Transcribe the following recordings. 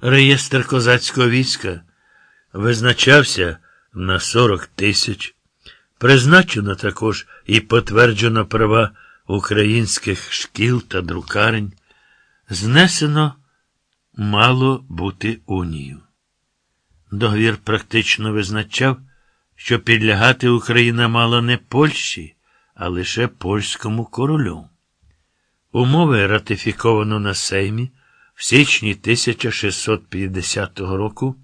Реєстр козацького війська визначався на 40 тисяч. Призначено також і потверджено права українських шкіл та друкарень. Знесено мало бути унію. Договір практично визначав, що підлягати Україна мала не Польщі, а лише польському королю. Умови ратифіковано на Сеймі в січні 1650 року,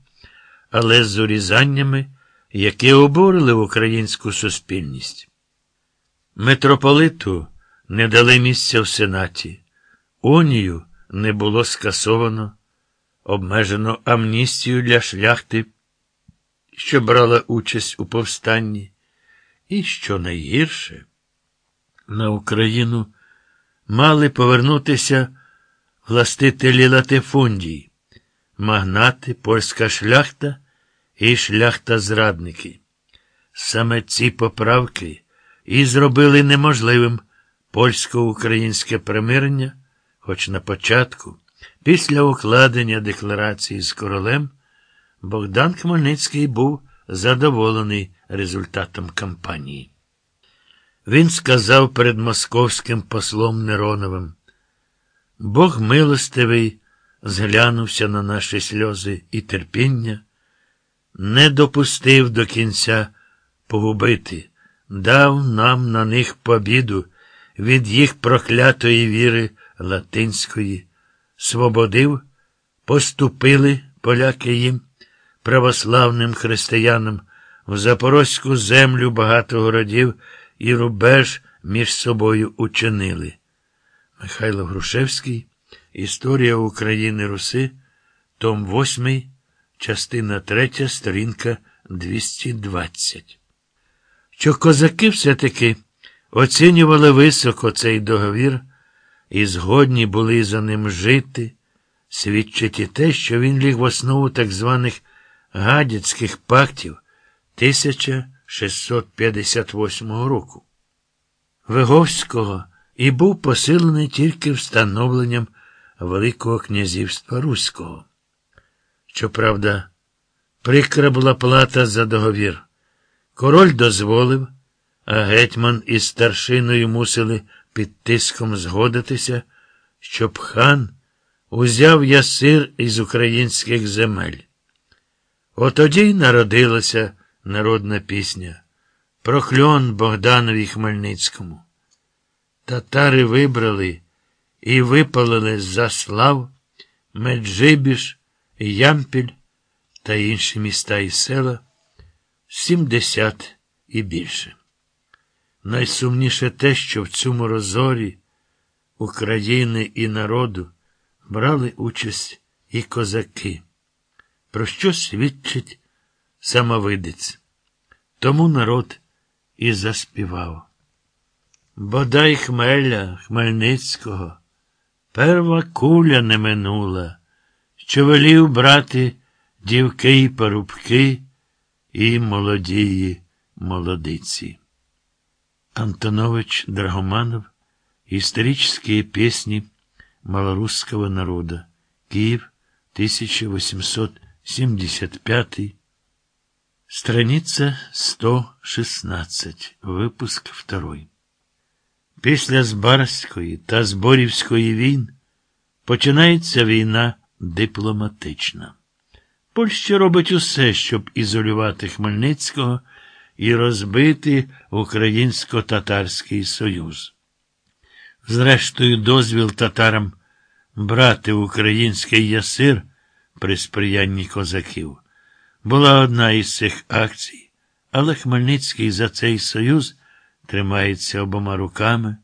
але з урізаннями, які обурили українську суспільність. Митрополиту не дали місця в Сенаті, унію не було скасовано, обмежено амністію для шляхти, що брала участь у повстанні, і, що найгірше, на Україну мали повернутися властителі латифундії, магнати, польська шляхта і шляхта зрадники. Саме ці поправки і зробили неможливим польсько-українське примирення, хоч на початку, після укладення декларації з королем, Богдан Хмельницький був задоволений результатом кампанії. Він сказав перед московським послом Нероновим, Бог милостивий зглянувся на наші сльози і терпіння, не допустив до кінця погубити, дав нам на них побіду від їх проклятої віри латинської, свободив, поступили поляки їм, православним християнам, в запорозьку землю багато городів і рубеж між собою учинили. Михайло Грушевський Історія України Руси, Том 8, частина 3, сторінка 220. Що козаки все-таки оцінювали високо цей договір і згодні були за ним жити, свідчить і те, що він ліг в основу так званих гадяцьких пактів 1658 року. Виговського і був посилений тільки встановленням Великого князівства Руського. Щоправда, прикра була плата за договір. Король дозволив, а гетьман із старшиною мусили під тиском згодитися, щоб хан узяв ясир із українських земель. Отоді й народилася народна пісня Прокльон Богданові Хмельницькому. Татари вибрали і випалили Заслав, Меджибіш, Ямпіль та інші міста і села сімдесят і більше. Найсумніше те, що в цьому розорі України і народу брали участь і козаки, про що свідчить самовидець. Тому народ і заспівав. Бодай хмеля Хмельницького, перва куля не минула, що велів брати дівки й парубки і молодії молодиці. Антонович Драгоманов. Исторические песни малорусского народа. Киев, 1875. Страница 116. Випуск 2. Після Збарської та Зборівської війн починається війна дипломатична. Польща робить усе, щоб ізолювати Хмельницького і розбити Українсько-Татарський Союз. Зрештою, дозвіл татарам брати український ясир при сприянні козаків. Була одна із цих акцій, але Хмельницький за цей союз тримається обома руками,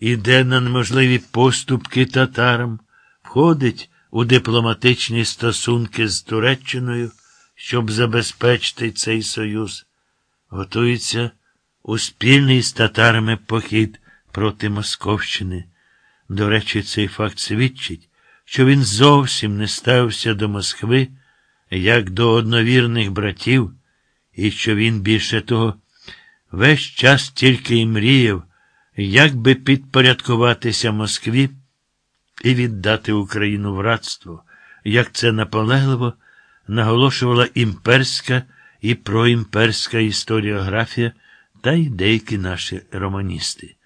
іде на неможливі поступки татарам, входить у дипломатичні стосунки з Туреччиною, щоб забезпечити цей союз, готується у спільний з татарами похід проти Московщини. До речі, цей факт свідчить, що він зовсім не ставився до Москви як до одновірних братів, і що він більше того весь час тільки й мріяв, як би підпорядкуватися Москві і віддати Україну в рабство, як це наполегливо наголошувала імперська і проімперська історіографія та й деякі наші романісти.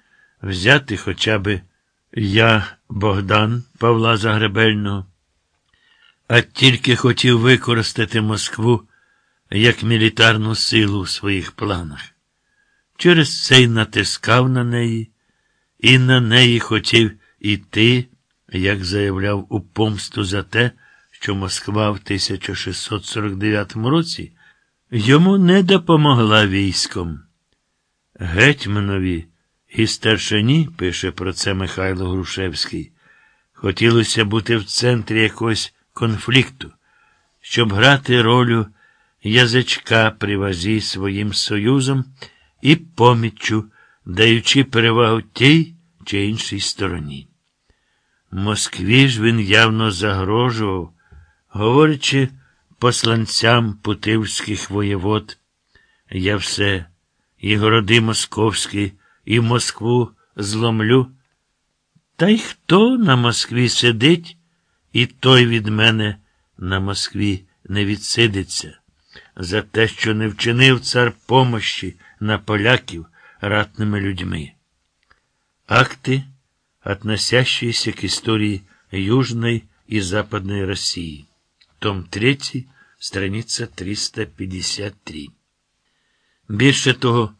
Взяти хоча би я, Богдан Павла Загребельного, а тільки хотів використати Москву як мілітарну силу в своїх планах. Через це й натискав на неї, і на неї хотів іти, як заявляв у помсту за те, що Москва в 1649 році йому не допомогла військом. Гетьманові і старшині, пише про це Михайло Грушевський, хотілося бути в центрі якогось конфлікту, щоб грати роль язичка при вазі своїм союзом і поміччю, даючи перевагу тій чи іншій стороні. Москві ж він явно загрожував, говорячи посланцям путивських воєвод, я все, і городи московські, і Москву зломлю. Та й хто на Москві сидить, і той від мене на Москві не відсидиться за те, що не вчинив цар помощі на поляків ратними людьми. Акты, относящиеся к истории Южной и Западной России. Том 3, страниця 353. Більше того,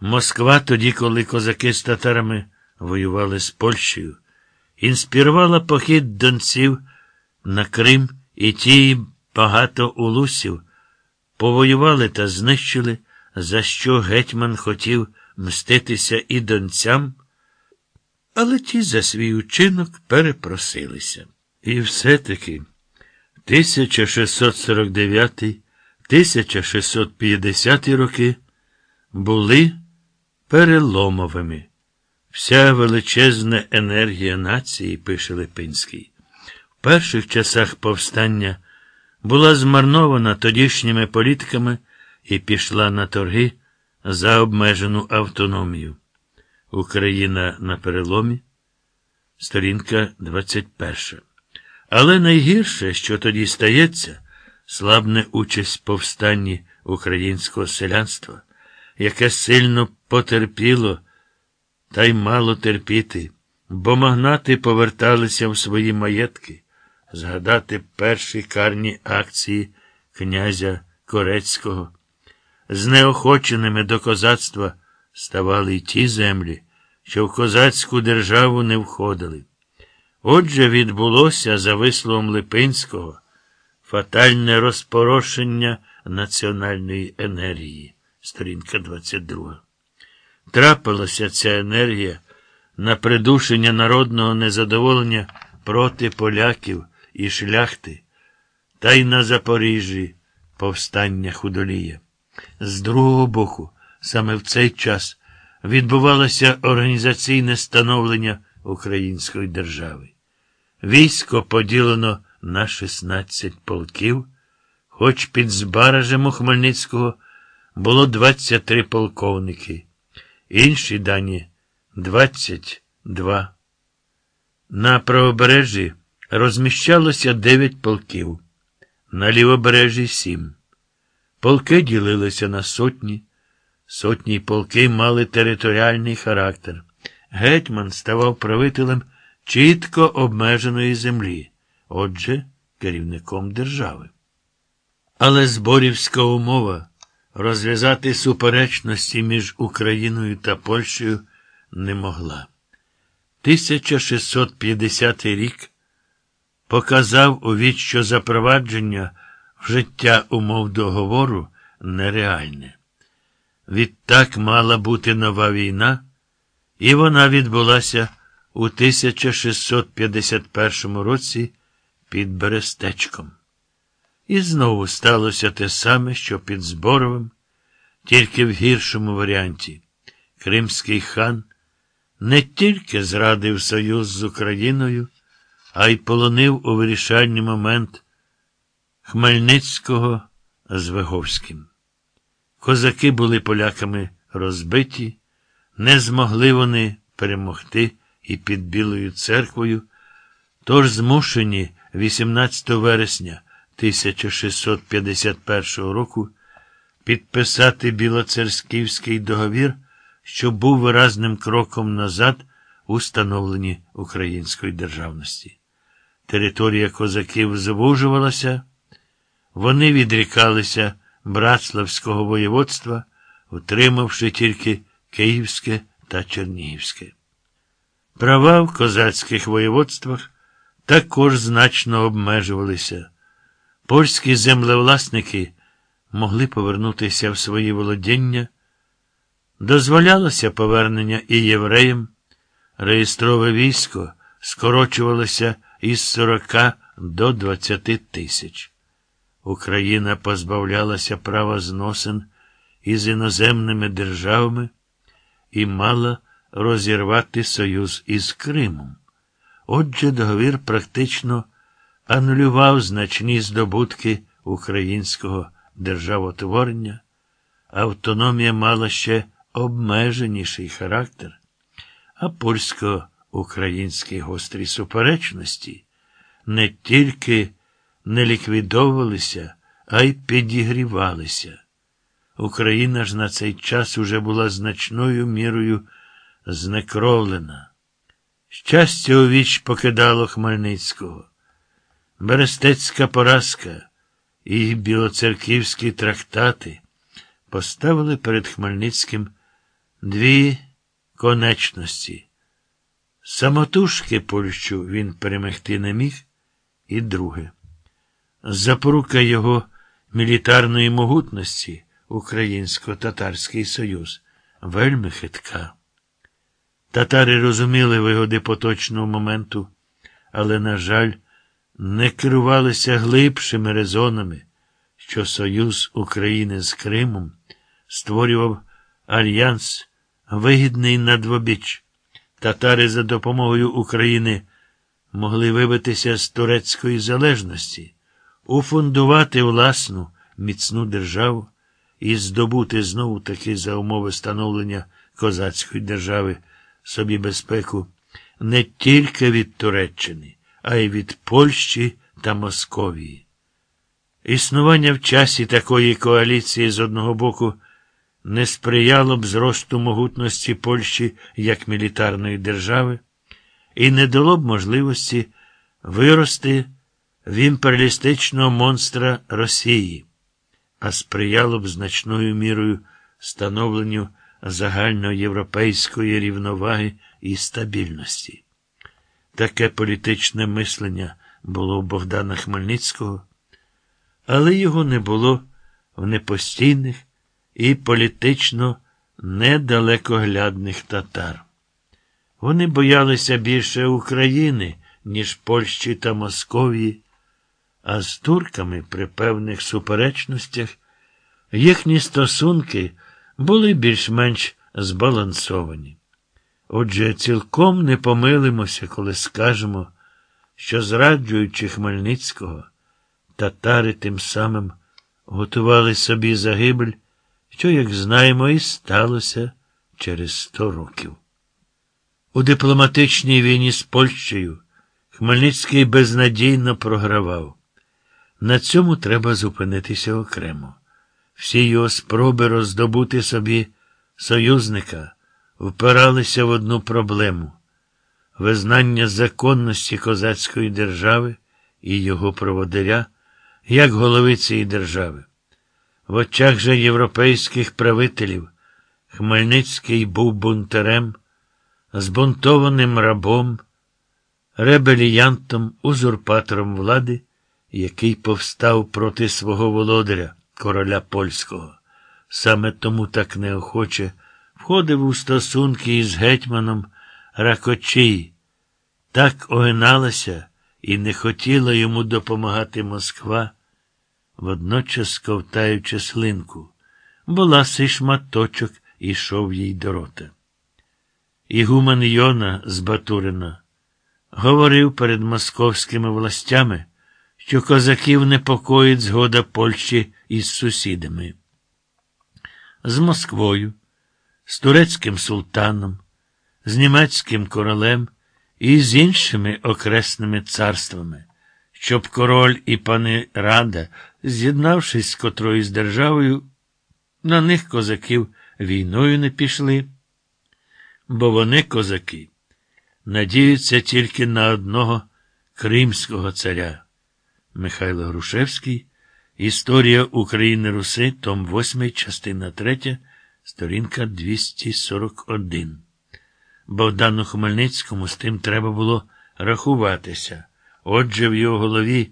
Москва, тоді, коли козаки з татарами воювали з Польщею, інспірувала похід донців на Крим і ті багато улусів повоювали та знищили, за що гетьман хотів мститися і донцям, але ті за свій учинок перепросилися. І все-таки 1649 1650 роки були переломовими. Вся величезна енергія нації, пише Липинський, в перших часах повстання була змарнована тодішніми політиками і пішла на торги за обмежену автономію. Україна на переломі, сторінка 21. Але найгірше, що тоді стається, слабне участь повстанні українського селянства, яке сильно потерпіло та й мало терпіти, бо магнати поверталися в свої маєтки, згадати перші карні акції князя Корецького. Знеохоченими до козацтва ставали й ті землі, що в козацьку державу не входили. Отже, відбулося, за висловом Липинського, фатальне розпорошення національної енергії, сторінка 22. Трапилася ця енергія на придушення народного незадоволення проти поляків і шляхти, та й на Запоріжжі повстання худолія. З другого боку, саме в цей час відбувалося організаційне становлення української держави. Військо поділено на 16 полків, хоч під Збаражем у Хмельницького було 23 полковники, інші дані 22. На правобережжі розміщалося 9 полків, на лівобережжі 7. Полки ділилися на сотні, сотні полки мали територіальний характер. Гетьман ставав правителем чітко обмеженої землі, отже, керівником держави. Але зборівська умова розв'язати суперечності між Україною та Польщею не могла. 1650 рік показав у що запровадження життя умов договору нереальне. Відтак мала бути нова війна, і вона відбулася у 1651 році під Берестечком. І знову сталося те саме, що під Зборовим, тільки в гіршому варіанті. Кримський хан не тільки зрадив союз з Україною, а й полонив у вирішальний момент Хмельницького з Виговським. Козаки були поляками розбиті, не змогли вони перемогти і під Білою церквою, тож змушені 18 вересня 1651 року підписати Білоцерківський договір, що був виразним кроком назад у становленні української державності. Територія козаків звужувалася, вони відрікалися Братславського воєводства, утримавши тільки Київське та Чернігівське. Права в козацьких воєводствах також значно обмежувалися. Польські землевласники могли повернутися в свої володіння, дозволялося повернення і євреям, реєстрове військо скорочувалося із 40 до 20 тисяч. Україна позбавлялася права зносин із іноземними державами і мала розірвати союз із Кримом. Отже, договір практично анулював значні здобутки українського державотворення, автономія мала ще обмеженіший характер, а польсько-українські гострі суперечності не тільки не ліквідовувалися, а й підігрівалися. Україна ж на цей час уже була значною мірою знекровлена. Щастя у віч покидало Хмельницького. Берестецька поразка і білоцерківські трактати поставили перед Хмельницьким дві конечності. Самотужки Польщу він перемогти не міг, і друге. Запорука його мілітарної могутності Українсько-Татарський Союз вельми хитка. Татари розуміли вигоди поточного моменту, але, на жаль, не керувалися глибшими резонами, що Союз України з Кримом створював альянс, вигідний на двобіч. Татари за допомогою України могли вибитися з турецької залежності, уфундувати власну міцну державу і здобути знову таки за умови становлення козацької держави собі безпеку не тільки від Туреччини, а й від Польщі та Московії. Існування в часі такої коаліції з одного боку не сприяло б зросту могутності Польщі як мілітарної держави і не дало б можливості вирости в імперіалістичного монстра Росії, а сприяло б значною мірою становленню загальноєвропейської рівноваги і стабільності. Таке політичне мислення було у Богдана Хмельницького, але його не було в непостійних і політично недалекоглядних татар. Вони боялися більше України, ніж Польщі та Московії, а з турками при певних суперечностях їхні стосунки були більш-менш збалансовані. Отже, цілком не помилимося, коли скажемо, що, зраджуючи Хмельницького, татари тим самим готували собі загибель, що, як знаємо, і сталося через сто років. У дипломатичній війні з Польщею Хмельницький безнадійно програвав. На цьому треба зупинитися окремо. Всі його спроби роздобути собі союзника впиралися в одну проблему визнання законності козацької держави і його проводиря як голови цієї держави. В очах же європейських правителів Хмельницький був бунтарем, збунтованим рабом, ребеліянтом, узурпатором влади, який повстав проти свого володаря короля польського. Саме тому так неохоче входив у стосунки із гетьманом Ракочій, так огиналася і не хотіла йому допомагати Москва, водночас ковтаючи слинку, бо ласий шматочок ішов їй до рота. Ігумен Йона з Батурина говорив перед московськими властями що козаків непокоїть згода Польщі із сусідами. З Москвою, з турецьким султаном, з німецьким королем і з іншими окресними царствами, щоб король і пани Рада, з'єднавшись з котрою з державою, на них козаків війною не пішли, бо вони, козаки, надіються тільки на одного кримського царя. Михайло Грушевський. Історія України Руси, Том 8, частина 3, сторінка 241. Богдану Хмельницькому з тим треба було рахуватися. Отже, в його голові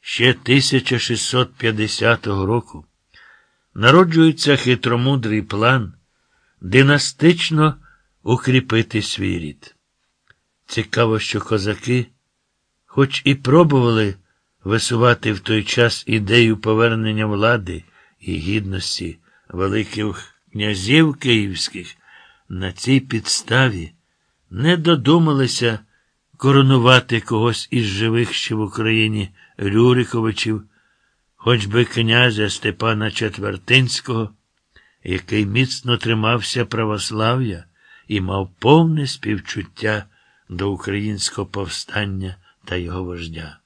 ще 1650 року народжується хитромудрий план династично укріпити свій рід. Цікаво, що козаки, хоч і пробували висувати в той час ідею повернення влади і гідності великих князів київських, на цій підставі не додумалися коронувати когось із живих ще в Україні Рюриковичів, хоч би князя Степана Четвертинського, який міцно тримався православ'я і мав повне співчуття до українського повстання та його вождя.